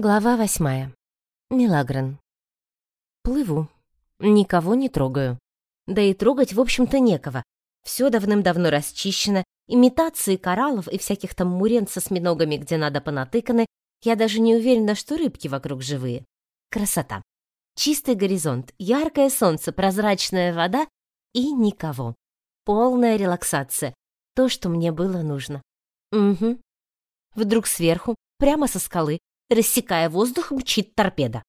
Глава восьмая. Милагрен. Плыву. Никого не трогаю. Да и трогать, в общем-то, некого. Все давным-давно расчищено, имитации кораллов и всяких там мурен со сминогами, где надо понатыканы. Я даже не уверена, что рыбки вокруг живые. Красота. Чистый горизонт, яркое солнце, прозрачная вода и никого. Полная релаксация. То, что мне было нужно. Угу. Вдруг сверху, прямо со скалы, рассекая воздух, мчит торпеда.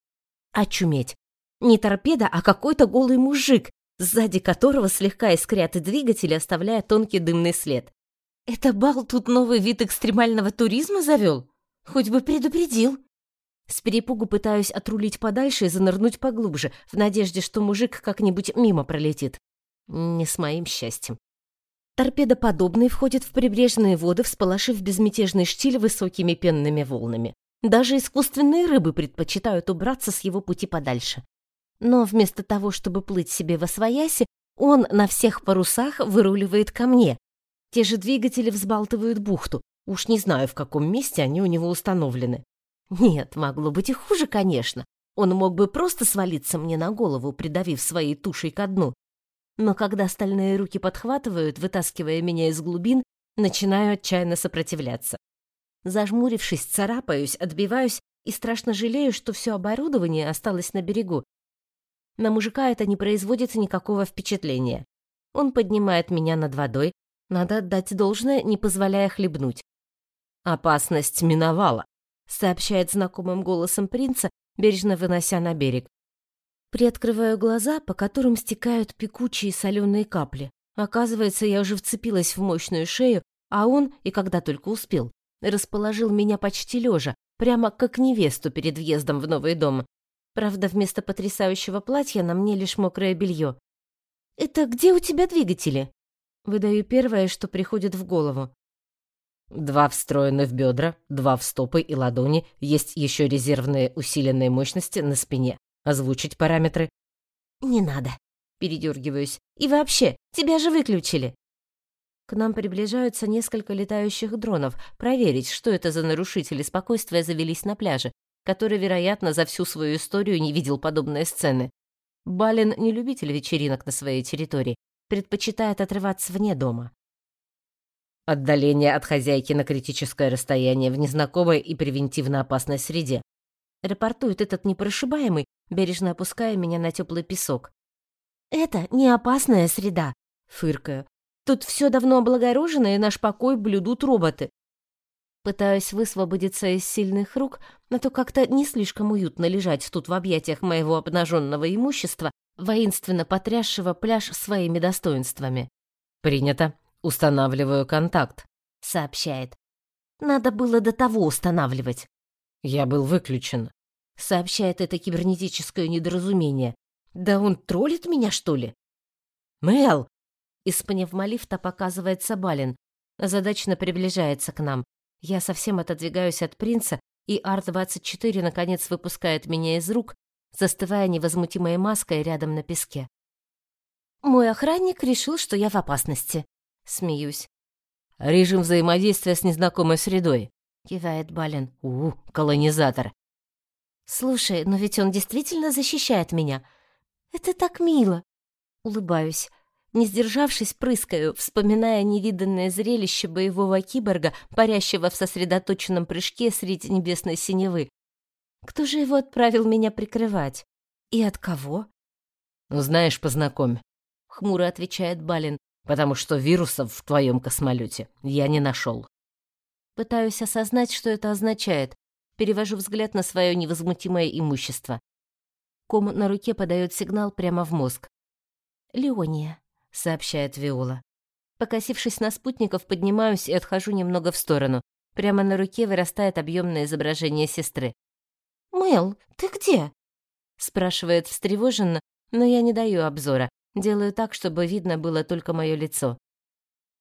Очуметь. Не торпеда, а какой-то голый мужик, сзади которого слегка искрят двигатели, оставляя тонкий дымный след. Это бал тут новый вид экстремального туризма завел? Хоть бы предупредил. С перепугу пытаюсь отрулить подальше и занырнуть поглубже, в надежде, что мужик как-нибудь мимо пролетит. Не с моим счастьем. Торпедоподобный входит в прибрежные воды, всполошив безмятежный штиль высокими пенными волнами. Даже искусственные рыбы предпочитают убраться с его пути подальше. Но вместо того, чтобы плыть себе во свояси, он на всех парусах выруливает ко мне. Те же двигатели взбалтывают бухту. Уж не знаю, в каком месте они у него установлены. Нет, могло быть и хуже, конечно. Он мог бы просто свалиться мне на голову, придавив своей тушей ко дну. Но когда стальные руки подхватывают, вытаскивая меня из глубин, начинаю отчаянно сопротивляться. Зажмурившись, царапаюсь, отбиваюсь и страшно жалею, что все оборудование осталось на берегу. На мужика это не производит никакого впечатления. Он поднимает меня над водой, надо отдать должное, не позволяя хлебнуть. «Опасность миновала», — сообщает знакомым голосом принца, бережно вынося на берег. Приоткрываю глаза, по которым стекают пекучие соленые капли. Оказывается, я уже вцепилась в мощную шею, а он, и когда только успел, расположил меня почти лежа, прямо как невесту перед въездом в новый дом. Правда, вместо потрясающего платья на мне лишь мокрое белье. «Это где у тебя двигатели?» Выдаю первое, что приходит в голову. Два встроены в бедра, два в стопы и ладони, есть еще резервные усиленные мощности на спине. Озвучить параметры? Не надо. Передергиваюсь. И вообще, тебя же выключили. К нам приближаются несколько летающих дронов, проверить, что это за нарушители спокойствия завелись на пляже, который, вероятно, за всю свою историю не видел подобные сцены. Балин не любитель вечеринок на своей территории, предпочитает отрываться вне дома. Отдаление от хозяйки на критическое расстояние в незнакомой и превентивно опасной среде. Рапортует этот непрошибаемый, бережно опуская меня на теплый песок. «Это не опасная среда», — фыркаю. Тут все давно облагорожено, и наш покой блюдут роботы. Пытаюсь высвободиться из сильных рук, но то как-то не слишком уютно лежать тут в объятиях моего обнаженного имущества, воинственно потрясшего пляж своими достоинствами. «Принято. Устанавливаю контакт», — сообщает. «Надо было до того устанавливать». «Я был выключен», — сообщает это кибернетическое недоразумение. «Да он троллит меня, что ли?» «Мэл, из пневмолифта показывается Балин. Задачно приближается к нам. Я совсем отодвигаюсь от принца, и Ар-24 наконец выпускает меня из рук, застывая невозмутимой маской рядом на песке. Мой охранник решил, что я в опасности. Смеюсь. Режим взаимодействия с незнакомой средой. Кивает Балин. У, колонизатор. Слушай, но ведь он действительно защищает меня. Это так мило. Улыбаюсь. Не сдержавшись, прыскаю, вспоминая невиданное зрелище боевого киборга, парящего в сосредоточенном прыжке среди небесной синевы. Кто же его отправил меня прикрывать? И от кого? «Ну, знаешь, познакомь», — хмуро отвечает Балин, «потому что вирусов в твоем космолете я не нашел». Пытаюсь осознать, что это означает. Перевожу взгляд на свое невозмутимое имущество. Ком на руке подает сигнал прямо в мозг. «Леония», — сообщает Виола. Покосившись на спутников, поднимаюсь и отхожу немного в сторону. Прямо на руке вырастает объемное изображение сестры. «Мэл, ты где?» — спрашивает встревоженно, но я не даю обзора. Делаю так, чтобы видно было только мое лицо.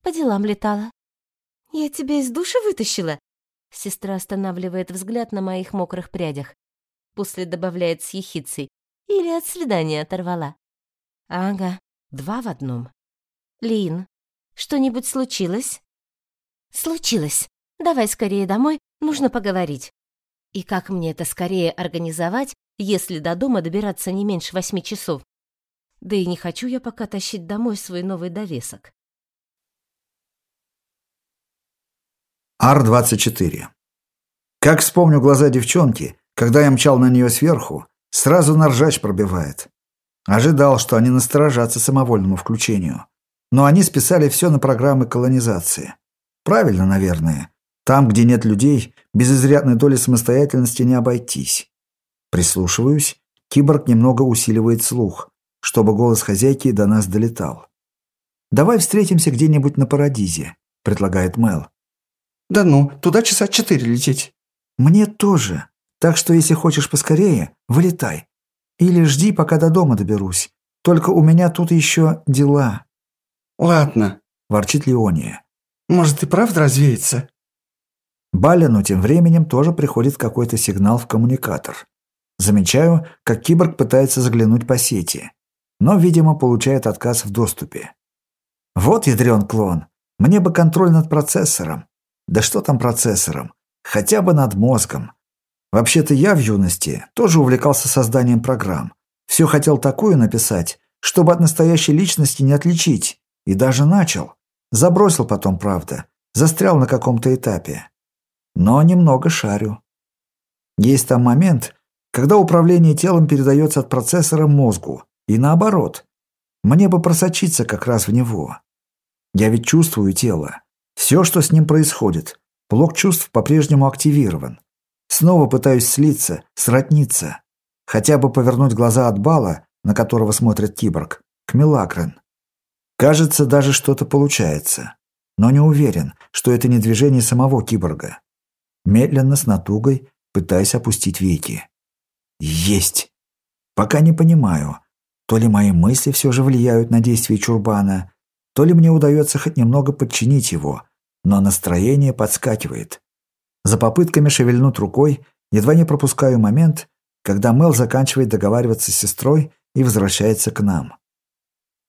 «По делам летала». «Я тебя из души вытащила?» Сестра останавливает взгляд на моих мокрых прядях. После добавляет с ехицей. «Или от свидания оторвала». «Ага, Два в одном. Лин, что-нибудь случилось? Случилось. Давай скорее домой, нужно поговорить. И как мне это скорее организовать, если до дома добираться не меньше восьми часов? Да и не хочу я пока тащить домой свой новый довесок. Ар-24. Как вспомню глаза девчонки, когда я мчал на нее сверху, сразу на ржач пробивает. Ожидал, что они насторожатся самовольному включению. Но они списали все на программы колонизации. Правильно, наверное. Там, где нет людей, без изрядной доли самостоятельности не обойтись. Прислушиваюсь, киборг немного усиливает слух, чтобы голос хозяйки до нас долетал. «Давай встретимся где-нибудь на Парадизе», — предлагает Мел. «Да ну, туда часа четыре лететь». «Мне тоже. Так что, если хочешь поскорее, вылетай. Или жди, пока до дома доберусь. Только у меня тут еще дела». «Ладно», — ворчит Леония. «Может, и правда развеется?» Балину тем временем тоже приходит какой-то сигнал в коммуникатор. Замечаю, как киборг пытается заглянуть по сети, но, видимо, получает отказ в доступе. Вот ядрен клон. Мне бы контроль над процессором. Да что там процессором? Хотя бы над мозгом. Вообще-то я в юности тоже увлекался созданием программ. Все хотел такую написать, чтобы от настоящей личности не отличить. И даже начал. Забросил потом, правда. Застрял на каком-то этапе. Но немного шарю. Есть там момент, когда управление телом передается от процессора мозгу. И наоборот. Мне бы просочиться как раз в него. Я ведь чувствую тело. Все, что с ним происходит. Блок чувств по-прежнему активирован. Снова пытаюсь слиться, сродниться. Хотя бы повернуть глаза от бала, на которого смотрит киборг, к Милагрен. Кажется, даже что-то получается. Но не уверен, что это не движение самого киборга. Медленно, с натугой, пытаясь опустить веки. Есть! Пока не понимаю, то ли мои мысли все же влияют на действия Чурбана, то ли мне удается хоть немного подчинить его, но настроение подскакивает. За попытками шевельнуть рукой едва не пропускаю момент, когда Мел заканчивает договариваться с сестрой и возвращается к нам.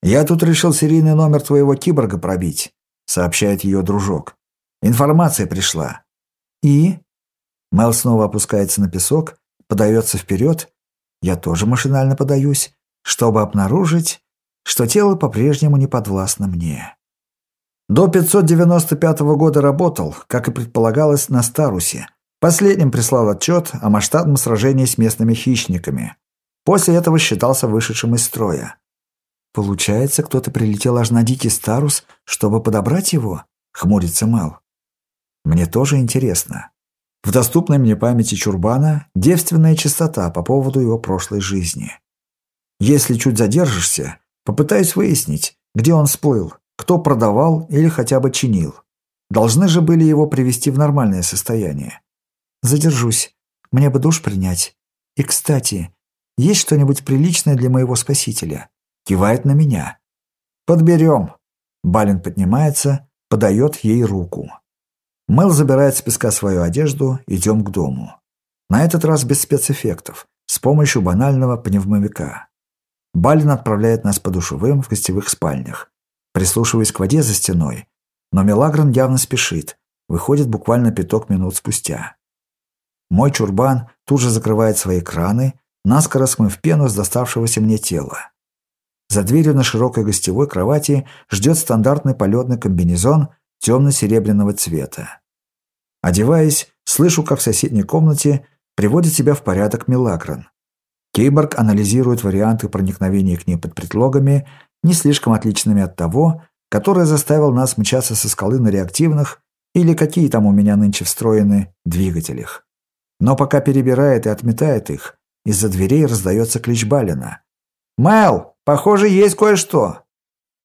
«Я тут решил серийный номер твоего киборга пробить», — сообщает ее дружок. «Информация пришла». «И?» Мел снова опускается на песок, подается вперед. Я тоже машинально подаюсь, чтобы обнаружить, что тело по-прежнему не подвластно мне. До 595 года работал, как и предполагалось, на Старусе. Последним прислал отчет о масштабном сражении с местными хищниками. После этого считался вышедшим из строя. «Получается, кто-то прилетел аж на дикий Старус, чтобы подобрать его?» — хмурится Мэл. «Мне тоже интересно. В доступной мне памяти Чурбана девственная чистота по поводу его прошлой жизни. Если чуть задержишься, попытаюсь выяснить, где он всплыл, кто продавал или хотя бы чинил. Должны же были его привести в нормальное состояние. Задержусь. Мне бы душ принять. И, кстати, есть что-нибудь приличное для моего спасителя? Кивает на меня. «Подберем». Балин поднимается, подает ей руку. Мэл забирает с песка свою одежду, идем к дому. На этот раз без спецэффектов, с помощью банального пневмовика. Балин отправляет нас по душевым в гостевых спальнях. Прислушиваясь к воде за стеной, но Мелагран явно спешит, выходит буквально пяток минут спустя. Мой чурбан тут же закрывает свои краны, наскоро смыв пену с доставшегося мне тела. За дверью на широкой гостевой кровати ждет стандартный полетный комбинезон темно-серебряного цвета. Одеваясь, слышу, как в соседней комнате приводит себя в порядок Милагран. Кейборг анализирует варианты проникновения к ней под предлогами, не слишком отличными от того, который заставил нас мчаться со скалы на реактивных или какие там у меня нынче встроены двигателях. Но пока перебирает и отметает их, из-за дверей раздается клич Балина. «Мэл, похоже, есть кое-что!»